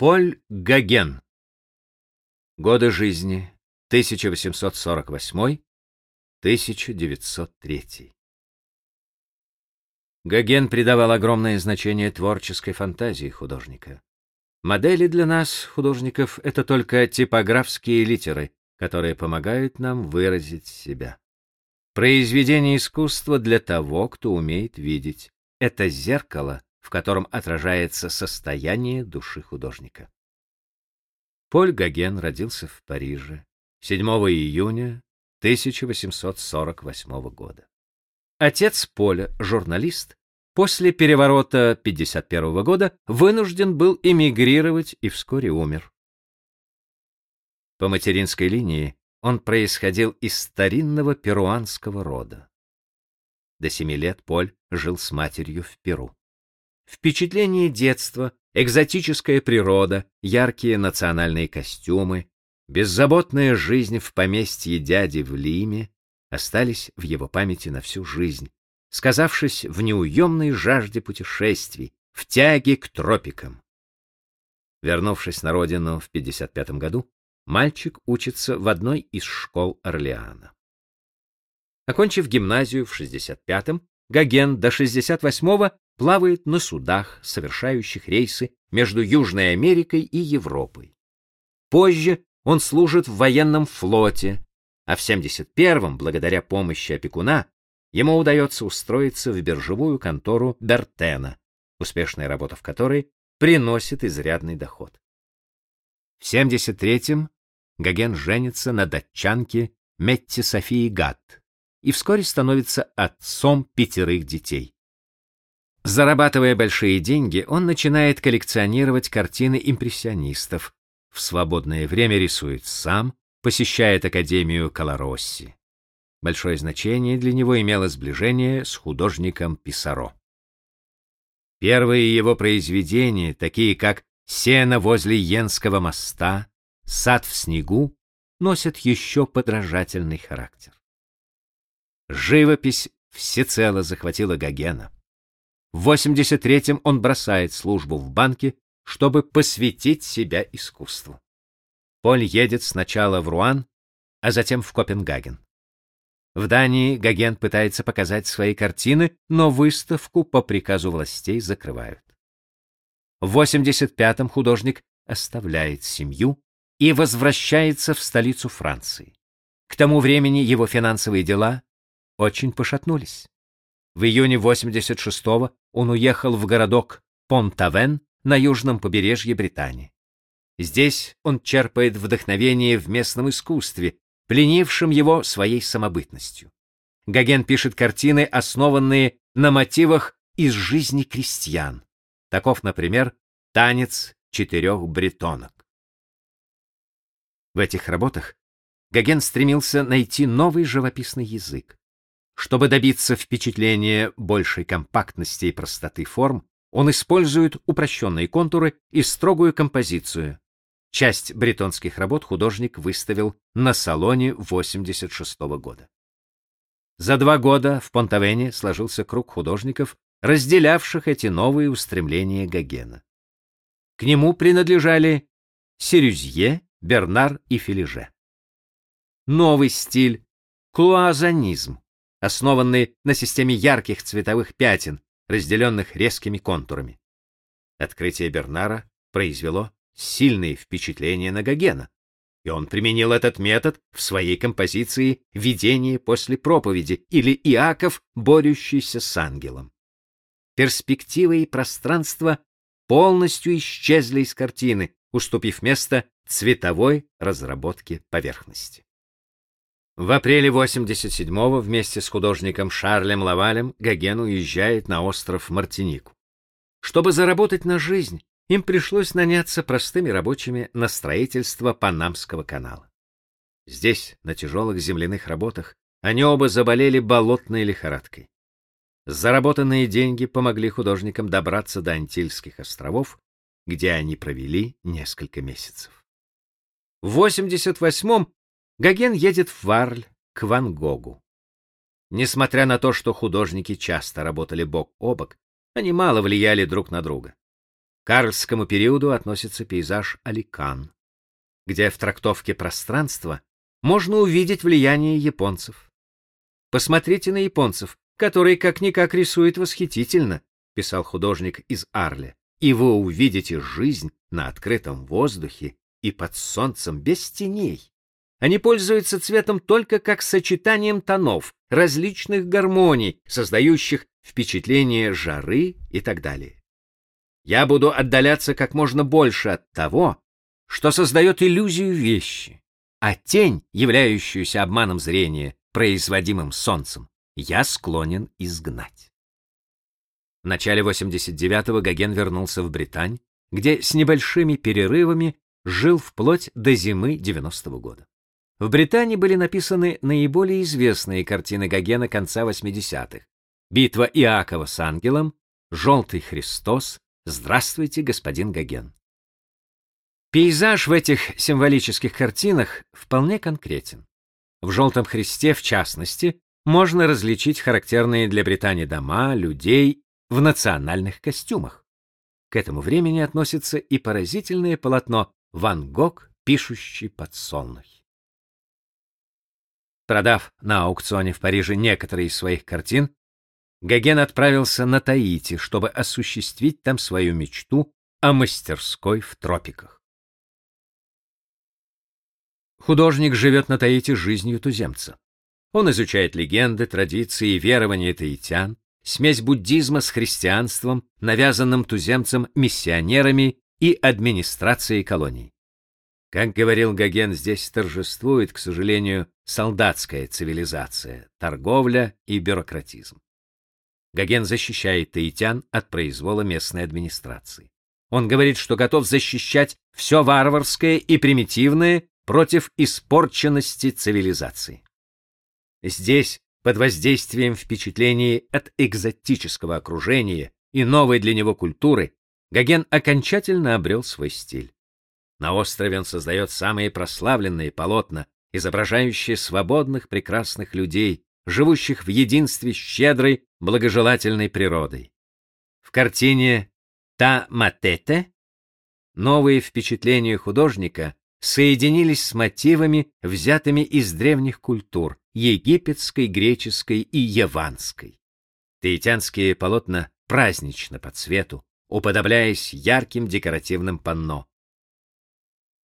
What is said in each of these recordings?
Поль Гоген. Годы жизни 1848-1903. Гоген придавал огромное значение творческой фантазии художника. Модели для нас, художников, это только типографские литеры, которые помогают нам выразить себя. Произведение искусства для того, кто умеет видеть. Это зеркало, в котором отражается состояние души художника. Поль Гоген родился в Париже 7 июня 1848 года. Отец Поля, журналист, после переворота 51 года вынужден был эмигрировать и вскоре умер. По материнской линии он происходил из старинного перуанского рода. До семи лет Поль жил с матерью в Перу. Впечатление детства, экзотическая природа, яркие национальные костюмы, беззаботная жизнь в поместье дяди в Лиме остались в его памяти на всю жизнь, сказавшись в неуемной жажде путешествий, в тяге к тропикам. Вернувшись на родину в 55 году, мальчик учится в одной из школ Орлеана. Окончив гимназию в 65-м, Гоген до 68-го плавает на судах, совершающих рейсы между Южной Америкой и Европой. Позже он служит в военном флоте, а в 71-м, благодаря помощи опекуна, ему удается устроиться в биржевую контору Бертена, успешная работа в которой приносит изрядный доход. В 73-м Гоген женится на датчанке Метти Софии Гатт и вскоре становится отцом пятерых детей. Зарабатывая большие деньги, он начинает коллекционировать картины импрессионистов. В свободное время рисует сам, посещает Академию Каларосси. Большое значение для него имело сближение с художником Писаро. Первые его произведения, такие как «Сено возле Йенского моста», «Сад в снегу», носят еще подражательный характер. Живопись всецело захватила Гогена. В 83-м он бросает службу в банке, чтобы посвятить себя искусству. Поль едет сначала в Руан, а затем в Копенгаген. В Дании Гоген пытается показать свои картины, но выставку по приказу властей закрывают. В 85-м художник оставляет семью и возвращается в столицу Франции. К тому времени его финансовые дела очень пошатнулись. В июне 86-го он уехал в городок Понтавен на южном побережье Британии. Здесь он черпает вдохновение в местном искусстве, пленившем его своей самобытностью. Гоген пишет картины, основанные на мотивах из жизни крестьян. Таков, например, «Танец четырех бретонок». В этих работах Гоген стремился найти новый живописный язык. Чтобы добиться впечатления большей компактности и простоты форм, он использует упрощенные контуры и строгую композицию. Часть бретонских работ художник выставил на салоне 86 -го года. За два года в Понтавене сложился круг художников, разделявших эти новые устремления Гогена. К нему принадлежали Серюзье, Бернар и Филиже. Новый стиль клуазонизм, основанный на системе ярких цветовых пятен, разделенных резкими контурами. Открытие Бернара произвело сильные впечатления на Гогена, и он применил этот метод в своей композиции «Видение после проповеди» или «Иаков, борющийся с ангелом». Перспектива и пространство полностью исчезли из картины, уступив место цветовой разработке поверхности. В апреле 87-го вместе с художником Шарлем Лавалем Гоген уезжает на остров Мартинику. Чтобы заработать на жизнь, им пришлось наняться простыми рабочими на строительство Панамского канала. Здесь, на тяжелых земляных работах, они оба заболели болотной лихорадкой. Заработанные деньги помогли художникам добраться до Антильских островов, где они провели несколько месяцев. В 88-м Гоген едет в Варль к Ван Гогу. Несмотря на то, что художники часто работали бок о бок, они мало влияли друг на друга. К Карлскому периоду относится пейзаж Аликан, где в трактовке пространства можно увидеть влияние японцев. Посмотрите на японцев, которые как-никак рисуют восхитительно, писал художник из Арля, и вы увидите жизнь на открытом воздухе и под солнцем без теней. Они пользуются цветом только как сочетанием тонов, различных гармоний, создающих впечатление жары и так далее. Я буду отдаляться как можно больше от того, что создает иллюзию вещи, а тень, являющуюся обманом зрения, производимым солнцем, я склонен изгнать. В начале 89-го Гоген вернулся в Британь, где с небольшими перерывами жил вплоть до зимы 90-го года. В Британии были написаны наиболее известные картины Гогена конца 80-х. Битва Иакова с ангелом, Желтый Христос, Здравствуйте, господин Гоген. Пейзаж в этих символических картинах вполне конкретен. В Желтом Христе, в частности, можно различить характерные для Британии дома, людей в национальных костюмах. К этому времени относится и поразительное полотно Ван Гог, пишущий подсолнухи. Продав на аукционе в Париже некоторые из своих картин, Гоген отправился на Таити, чтобы осуществить там свою мечту о мастерской в тропиках. Художник живет на Таити жизнью туземца. Он изучает легенды, традиции и верования таитян, смесь буддизма с христианством, навязанным туземцам миссионерами и администрацией колоний. Как говорил Гоген, здесь торжествует, к сожалению, солдатская цивилизация, торговля и бюрократизм. Гоген защищает таитян от произвола местной администрации. Он говорит, что готов защищать все варварское и примитивное против испорченности цивилизации. Здесь, под воздействием впечатлений от экзотического окружения и новой для него культуры, Гоген окончательно обрел свой стиль. На острове он создает самые прославленные полотна, изображающие свободных прекрасных людей, живущих в единстве с щедрой, благожелательной природой. В картине «Та Матете» новые впечатления художника соединились с мотивами, взятыми из древних культур — египетской, греческой и яванской. Таитянские полотна праздничны по цвету, уподобляясь ярким декоративным панно.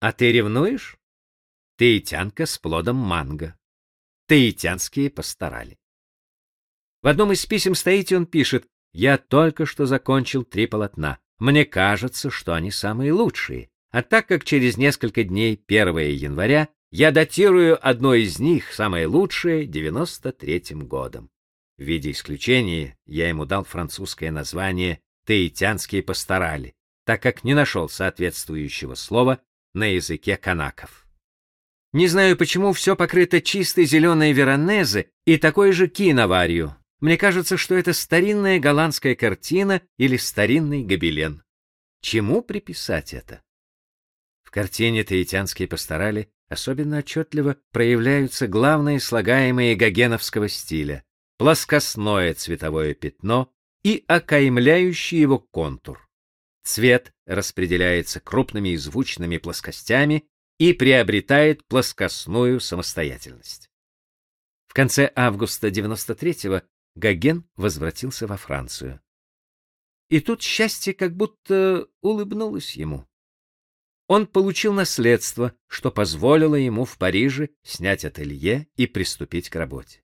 А ты ревнуешь? Таитянка с плодом манго. Таитянские постарали. В одном из писем Стаити он пишет: "Я только что закончил три полотна. Мне кажется, что они самые лучшие. А так как через несколько дней, 1 января, я датирую одно из них, самое лучшее, 93-м годом. В виде исключения я ему дал французское название «Таитянские пасторали», так как не нашел соответствующего слова на языке канаков. Не знаю, почему все покрыто чистой зеленой веронезе и такой же киноварью. Мне кажется, что это старинная голландская картина или старинный гобелен. Чему приписать это? В картине «Таитянские пасторали» особенно отчетливо проявляются главные слагаемые гогеновского стиля — плоскостное цветовое пятно и окаймляющий его контур. Цвет распределяется крупными и звучными плоскостями и приобретает плоскостную самостоятельность. В конце августа 93-го Гоген возвратился во Францию. И тут счастье как будто улыбнулось ему. Он получил наследство, что позволило ему в Париже снять ателье и приступить к работе.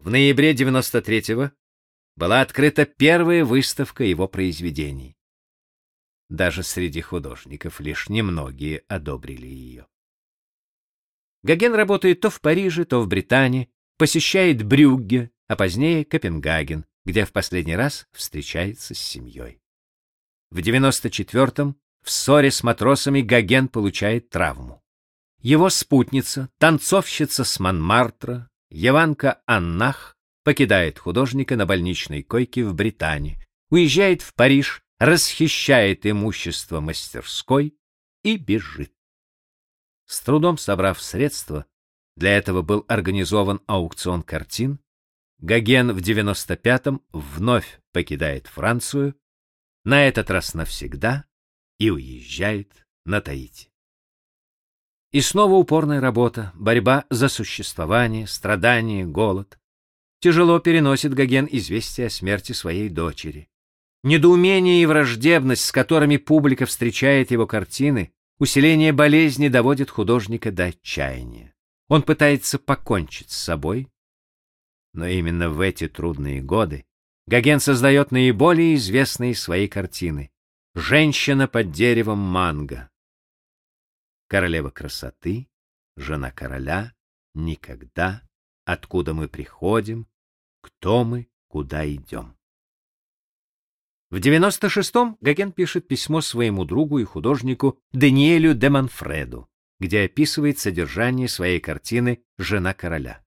В ноябре 93-го была открыта первая выставка его произведений. Даже среди художников лишь немногие одобрили ее. Гоген работает то в Париже, то в Британии, посещает Брюгге, а позднее Копенгаген, где в последний раз встречается с семьей. В 94-м в ссоре с матросами Гоген получает травму. Его спутница, танцовщица с Монмартра, Яванка Аннах, покидает художника на больничной койке в Британии, уезжает в Париж расхищает имущество мастерской и бежит. С трудом собрав средства, для этого был организован аукцион картин. Гоген в 95-м вновь покидает Францию на этот раз навсегда, и уезжает на Таити. И снова упорная работа, борьба за существование, страдания, голод. Тяжело переносит Гоген известие о смерти своей дочери. Недоумение и враждебность, с которыми публика встречает его картины, усиление болезни доводит художника до отчаяния. Он пытается покончить с собой, но именно в эти трудные годы Гоген создает наиболее известные свои картины. Женщина под деревом манго. Королева красоты, жена короля, никогда, откуда мы приходим, кто мы, куда идем. В 96-м Гоген пишет письмо своему другу и художнику Даниэлю де Манфреду, где описывает содержание своей картины «Жена короля».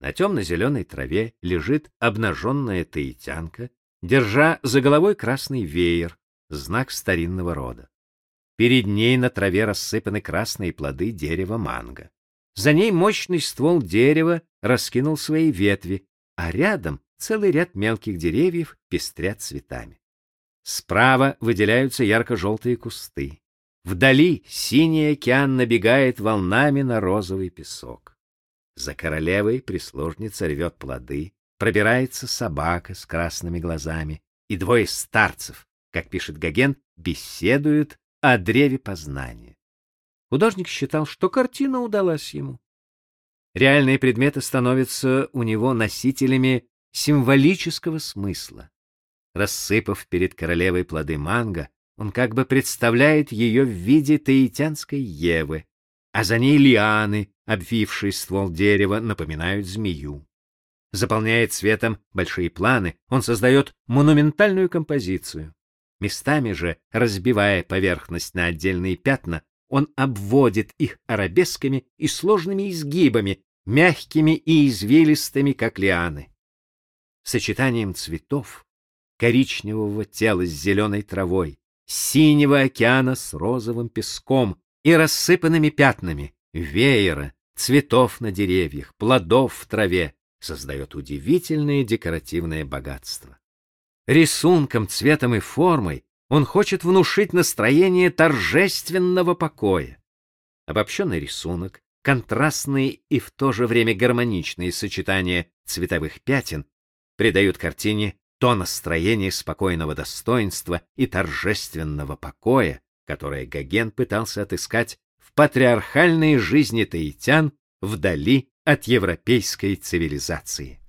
На темно-зеленой траве лежит обнаженная таитянка, держа за головой красный веер, знак старинного рода. Перед ней на траве рассыпаны красные плоды дерева манго. За ней мощный ствол дерева раскинул свои ветви, а рядом целый ряд мелких деревьев пестрят цветами. Справа выделяются ярко-желтые кусты. Вдали синий океан набегает волнами на розовый песок. За королевой прислужница рвет плоды, пробирается собака с красными глазами, и двое старцев, как пишет Гоген, беседуют о древе познания. Художник считал, что картина удалась ему. Реальные предметы становятся у него носителями символического смысла. Рассыпав перед королевой плоды манго, он как бы представляет ее в виде таитянской Евы, а за ней лианы, обвившие ствол дерева, напоминают змею. Заполняет цветом большие планы, он создает монументальную композицию. Местами же, разбивая поверхность на отдельные пятна, он обводит их арабесками и сложными изгибами, мягкими и извилистыми, как лианы. Сочетанием цветов, коричневого тела с зеленой травой, синего океана с розовым песком и рассыпанными пятнами, веера, цветов на деревьях, плодов в траве, создает удивительное декоративное богатство. Рисунком, цветом и формой он хочет внушить настроение торжественного покоя. Обобщенный рисунок, контрастные и в то же время гармоничные сочетания цветовых пятен придают картине то настроение спокойного достоинства и торжественного покоя, которое Гоген пытался отыскать в патриархальной жизни таитян вдали от европейской цивилизации.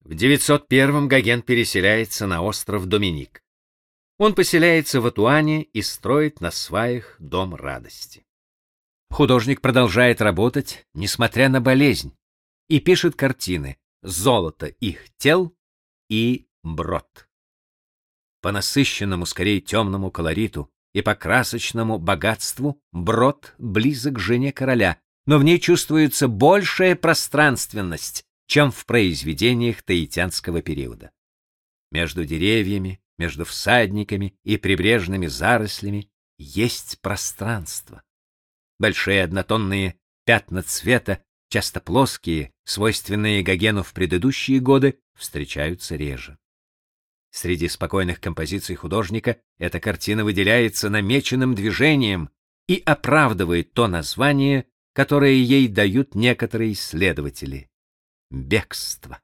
В 901 Гоген переселяется на остров Доминик. Он поселяется в Атуане и строит на сваях дом радости. Художник продолжает работать, несмотря на болезнь, и пишет картины «Золото их тел» и «Брод». По насыщенному, скорее темному колориту и по красочному богатству Брод близок к жене короля, но в ней чувствуется большая пространственность, чем в произведениях таитянского периода. Между деревьями, между всадниками и прибрежными зарослями есть пространство. Большие однотонные пятна цвета, часто плоские, свойственные Гогену в предыдущие годы, встречаются реже. Среди спокойных композиций художника эта картина выделяется намеченным движением и оправдывает то название, которое ей дают некоторые исследователи бегство.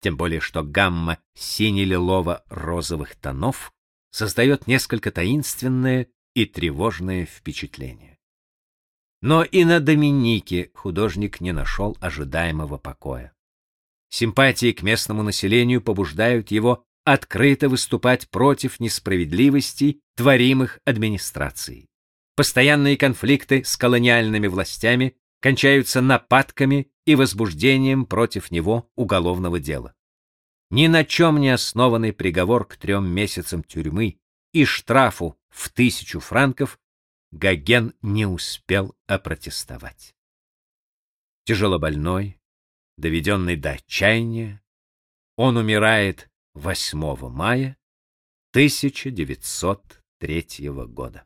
Тем более, что гамма сине-лилово-розовых тонов создает несколько таинственное и тревожное впечатление. Но и на Доминике художник не нашел ожидаемого покоя. Симпатии к местному населению побуждают его открыто выступать против несправедливостей, творимых администрацией. Постоянные конфликты с колониальными властями кончаются нападками и возбуждением против него уголовного дела. Ни на чем не основанный приговор к трем месяцам тюрьмы и штрафу в тысячу франков Гоген не успел опротестовать. Тяжело больной, доведенный до отчаяния, он умирает 8 мая 1903 года.